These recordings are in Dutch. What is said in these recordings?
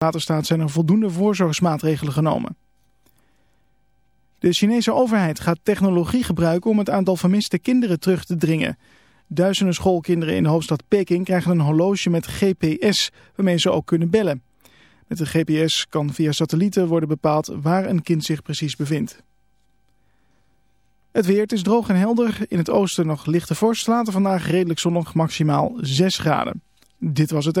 Waterstaat zijn er voldoende voorzorgsmaatregelen genomen. De Chinese overheid gaat technologie gebruiken om het aantal vermiste kinderen terug te dringen. Duizenden schoolkinderen in de hoofdstad Peking krijgen een horloge met GPS waarmee ze ook kunnen bellen. Met de GPS kan via satellieten worden bepaald waar een kind zich precies bevindt. Het weer, het is droog en helder. In het oosten nog lichte vorst. Later vandaag redelijk zonnig, maximaal 6 graden. Dit was het.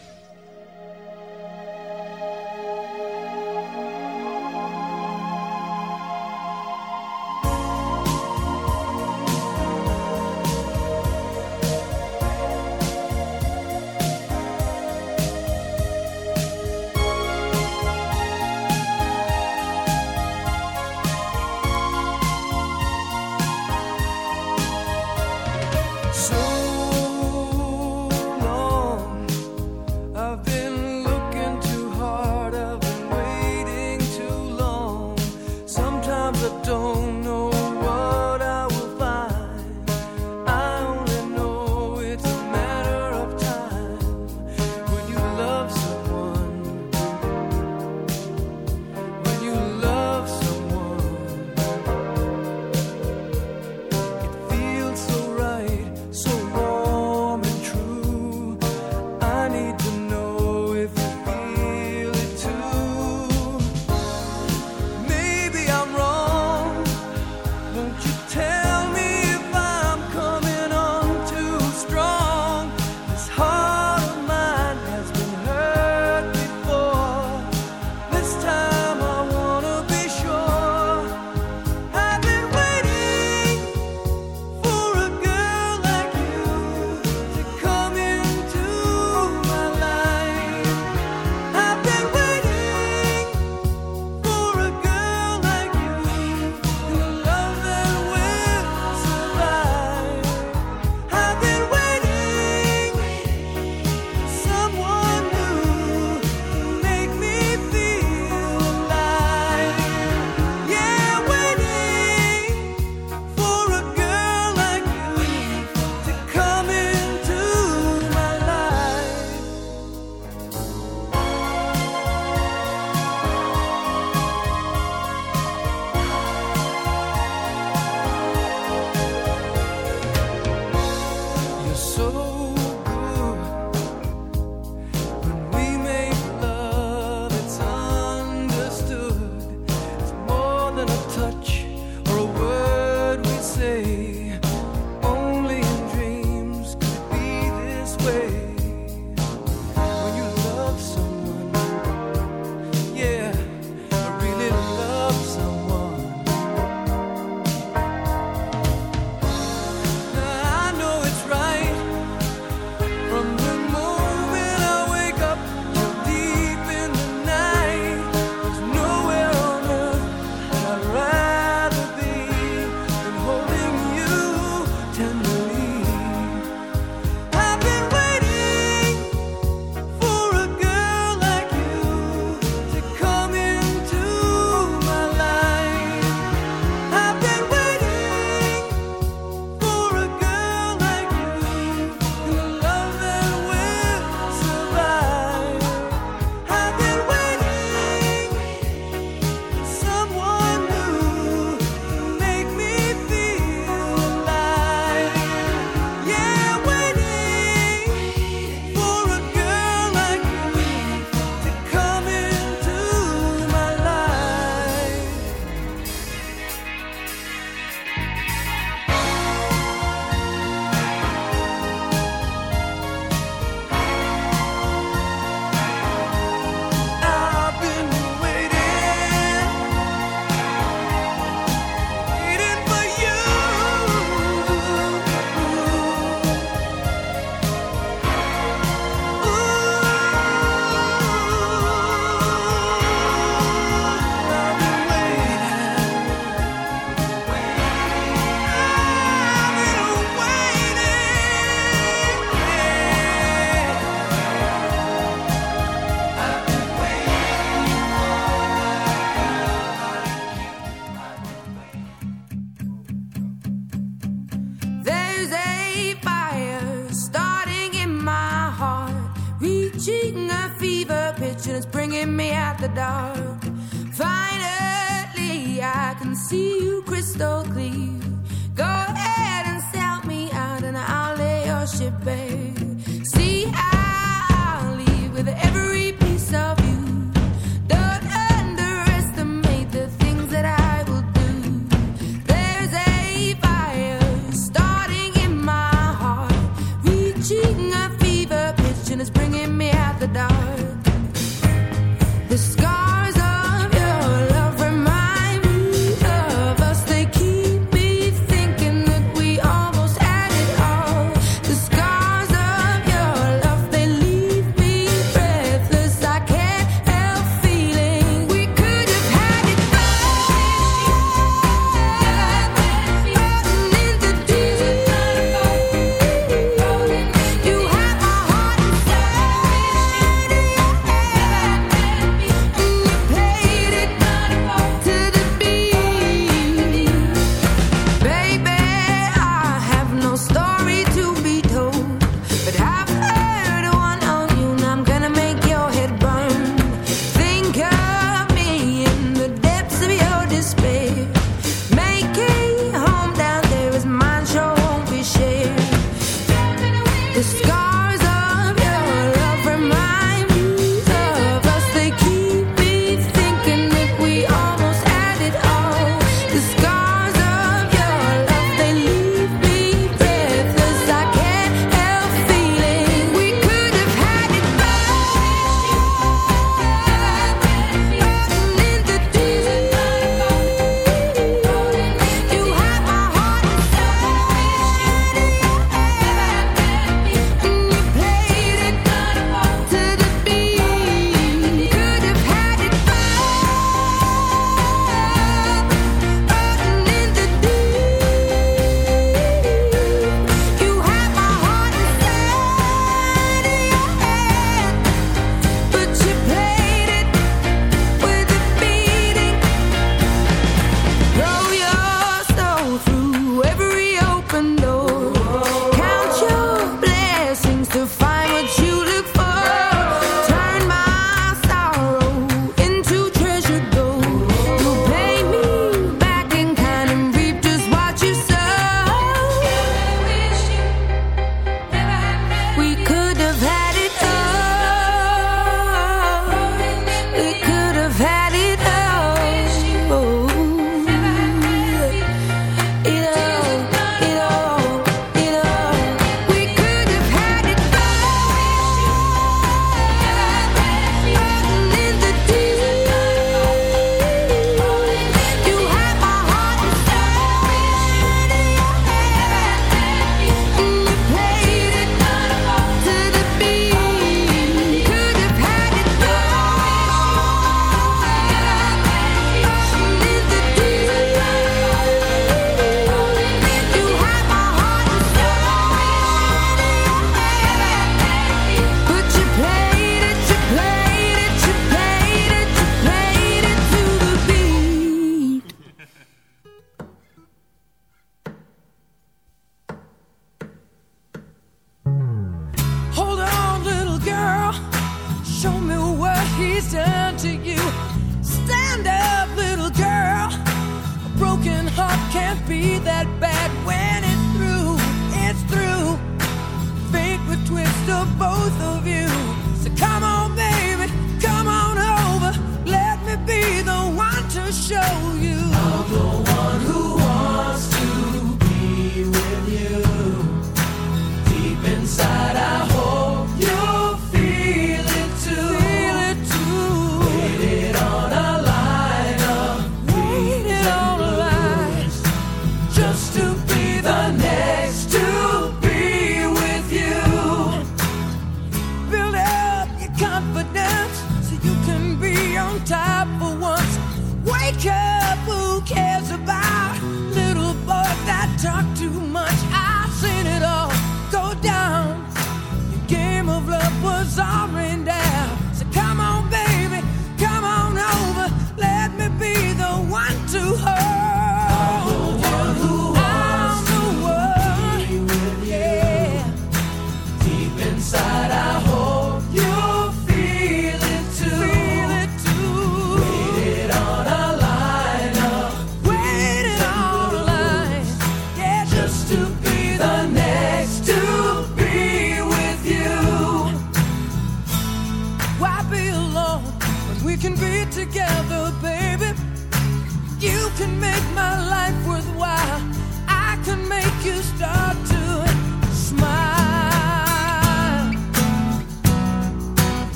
maker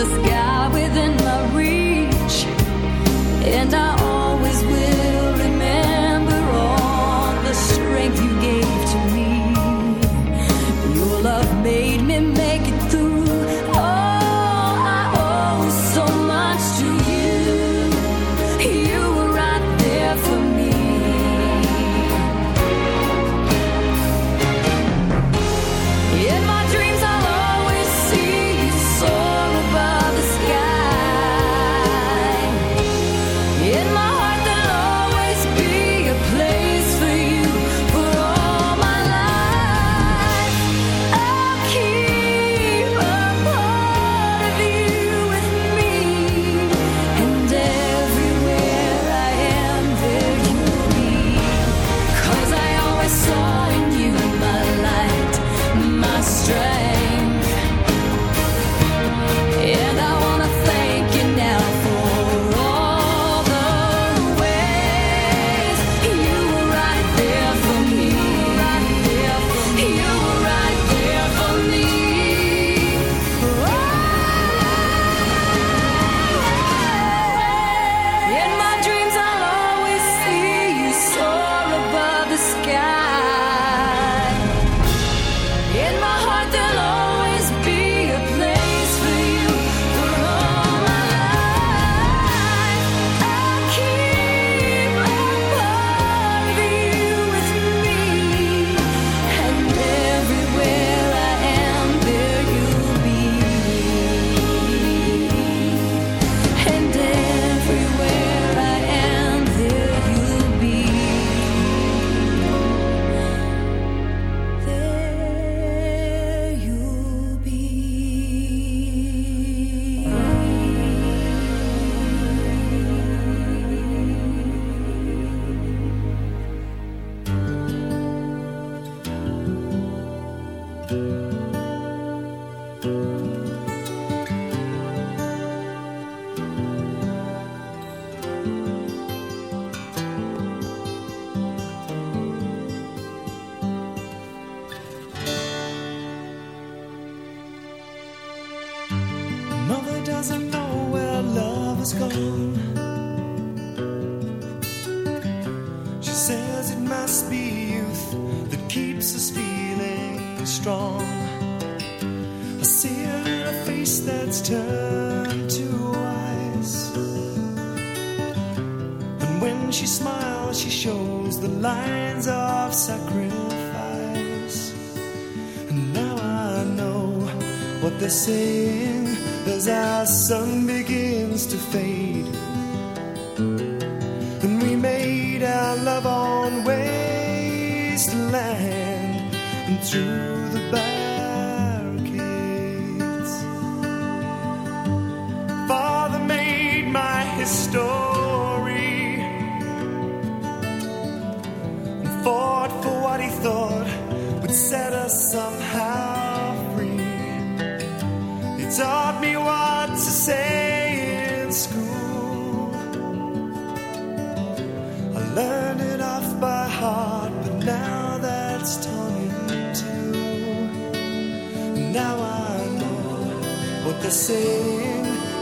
the sky within my reach? And I always will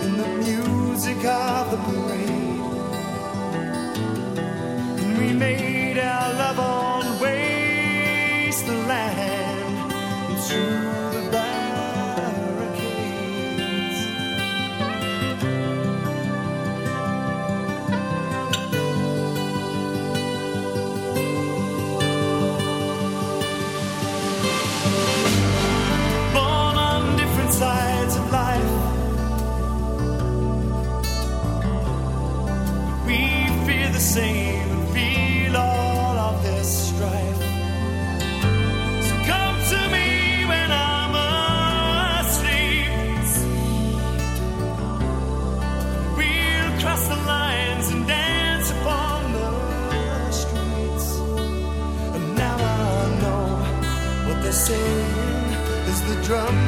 in the music of the parade. And we made drum.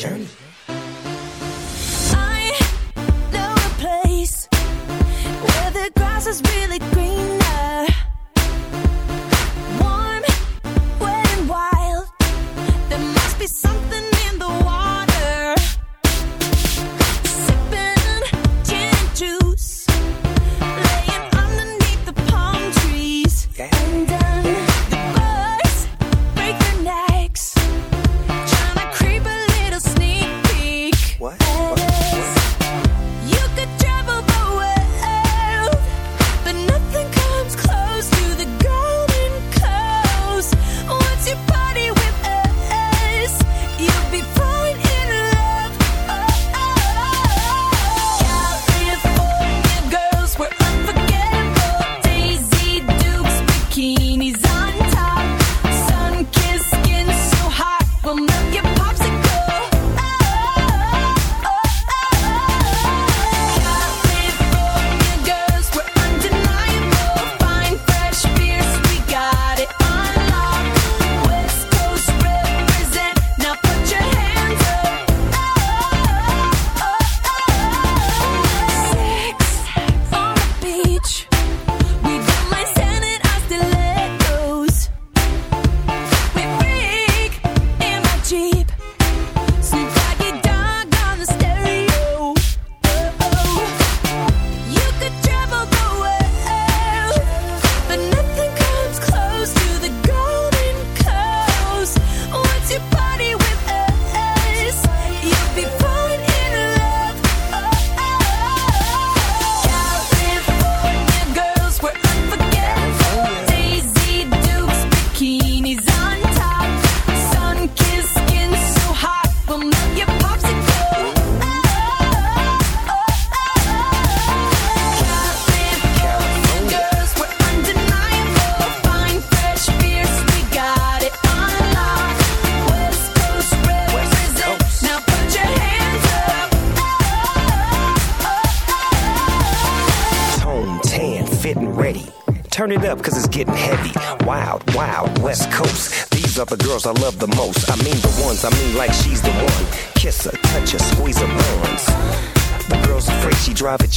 journey.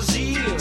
Brasil.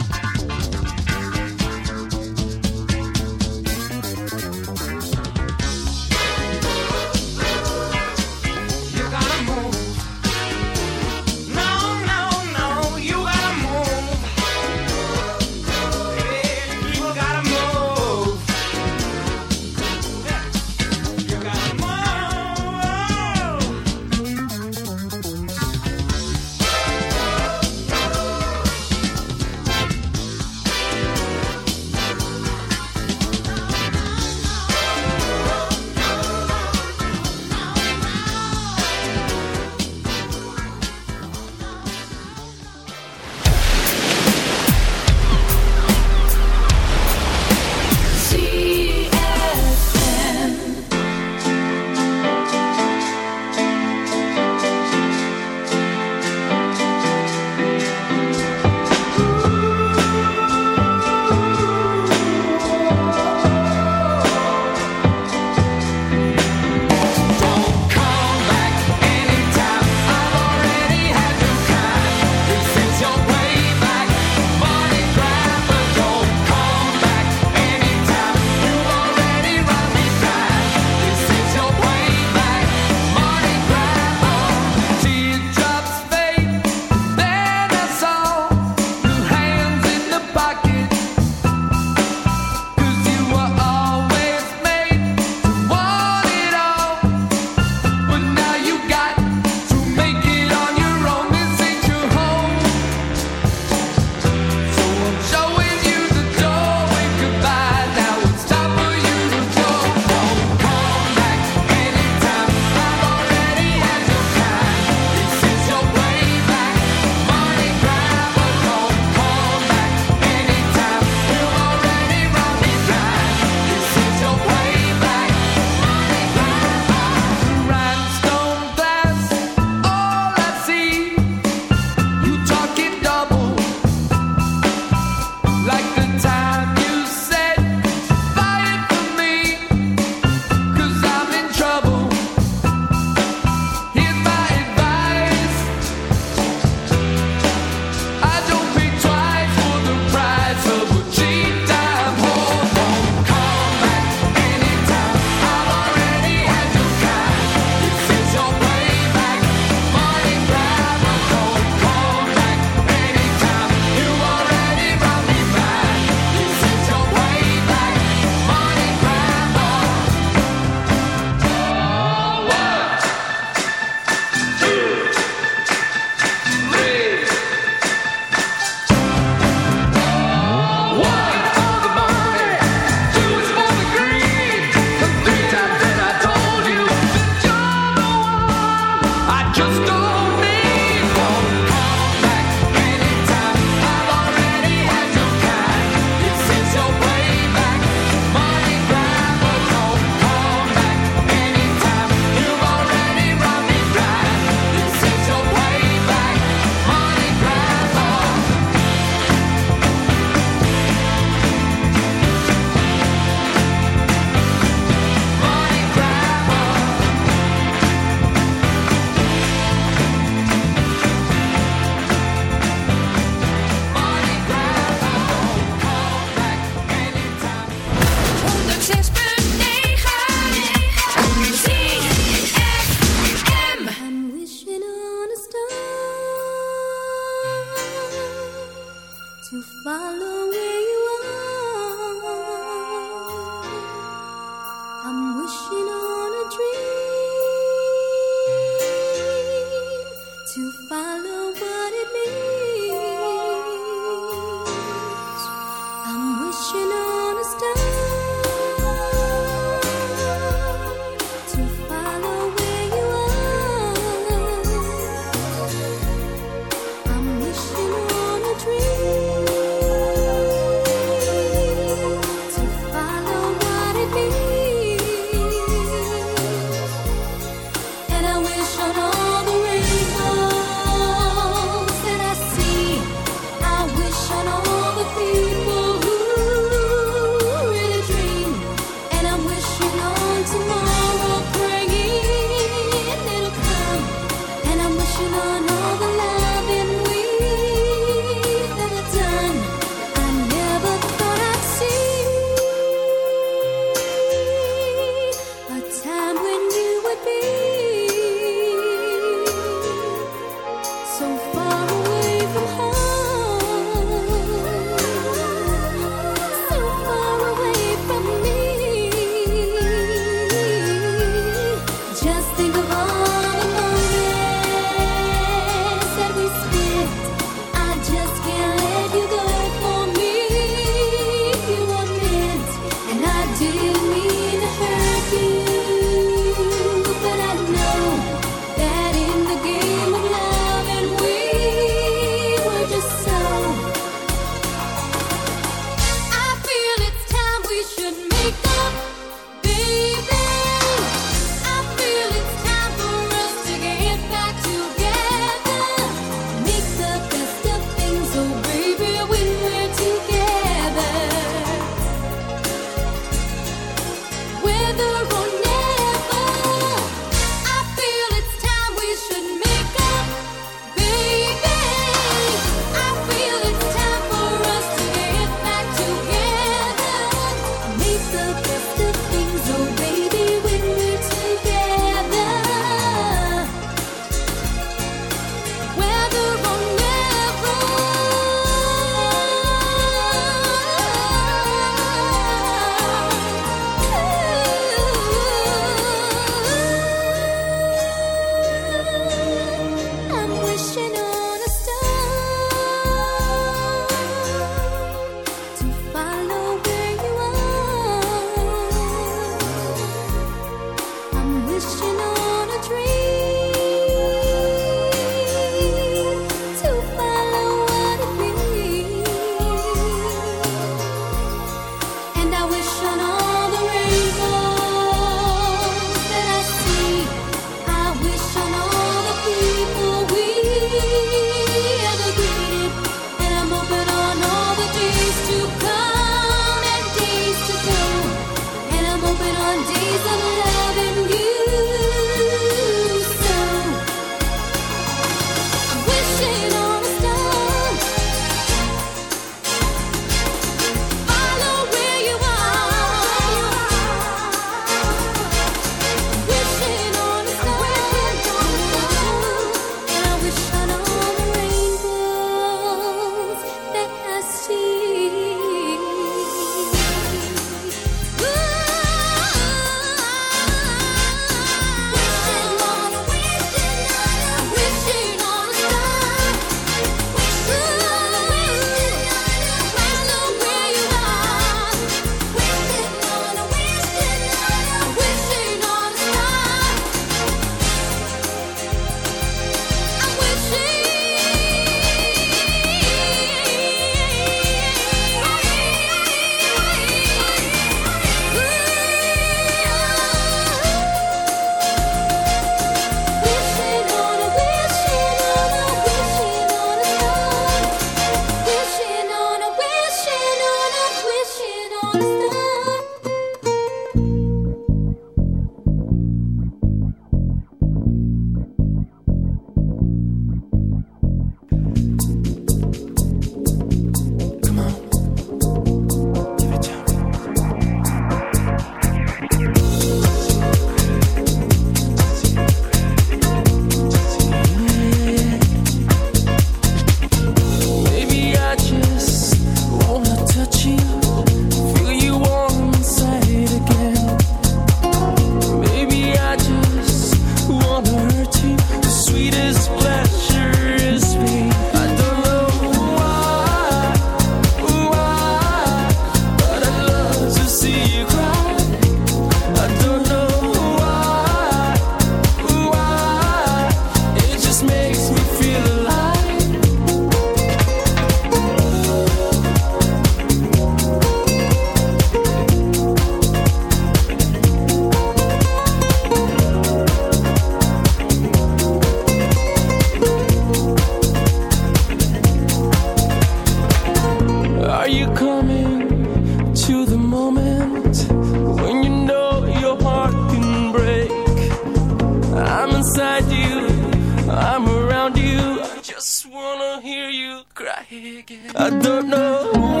Don't know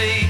feet.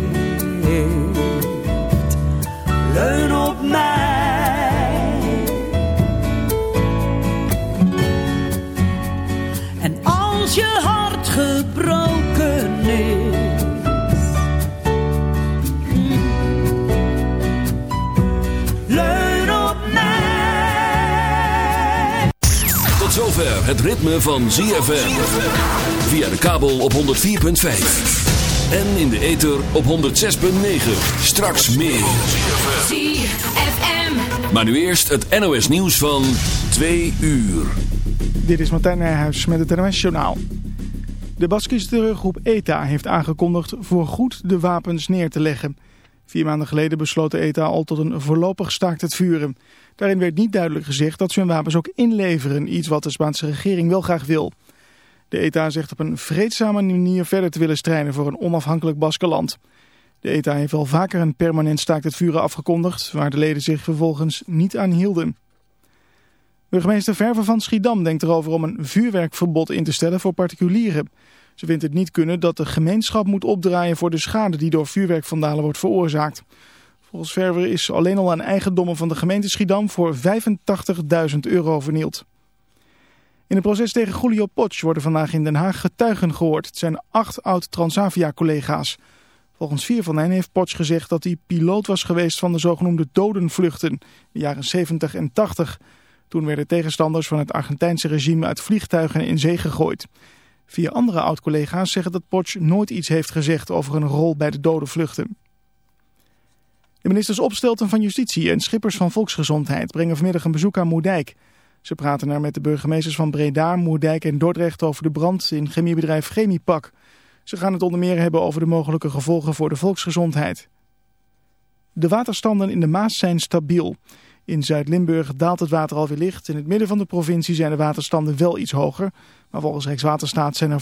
Tot zover het ritme van ZFM. Via de kabel op 104.5. En in de ether op 106.9. Straks meer. ZFM. Maar nu eerst het NOS nieuws van 2 uur. Dit is Martijn Nijhuis met het NOS-journaal. De Baskische terreurgroep ETA heeft aangekondigd voorgoed de wapens neer te leggen. Vier maanden geleden besloot de ETA al tot een voorlopig staakt het vuren. Daarin werd niet duidelijk gezegd dat ze hun wapens ook inleveren, iets wat de Spaanse regering wel graag wil. De ETA zegt op een vreedzame manier verder te willen strijden voor een onafhankelijk Baskeland. De ETA heeft al vaker een permanent staakt het vuren afgekondigd, waar de leden zich vervolgens niet aan hielden. Burgemeester Verver van Schiedam denkt erover om een vuurwerkverbod in te stellen voor particulieren. Ze vindt het niet kunnen dat de gemeenschap moet opdraaien voor de schade die door vuurwerkvandalen wordt veroorzaakt. Volgens Verver is alleen al aan eigendommen van de gemeente Schiedam voor 85.000 euro vernield. In het proces tegen Julio Potsch worden vandaag in Den Haag getuigen gehoord. Het zijn acht oud-Transavia-collega's. Volgens vier van hen heeft Potsch gezegd dat hij piloot was geweest van de zogenoemde dodenvluchten in de jaren 70 en 80. Toen werden tegenstanders van het Argentijnse regime uit vliegtuigen in zee gegooid. Vier andere oud-collega's zeggen dat Potsch nooit iets heeft gezegd over een rol bij de dodenvluchten. De ministers Opstelten van Justitie en Schippers van Volksgezondheid brengen vanmiddag een bezoek aan Moerdijk. Ze praten daar met de burgemeesters van Breda, Moerdijk en Dordrecht over de brand in chemiebedrijf Chemiepak. Ze gaan het onder meer hebben over de mogelijke gevolgen voor de volksgezondheid. De waterstanden in de Maas zijn stabiel. In Zuid-Limburg daalt het water alweer licht. In het midden van de provincie zijn de waterstanden wel iets hoger. Maar volgens Rijkswaterstaat zijn er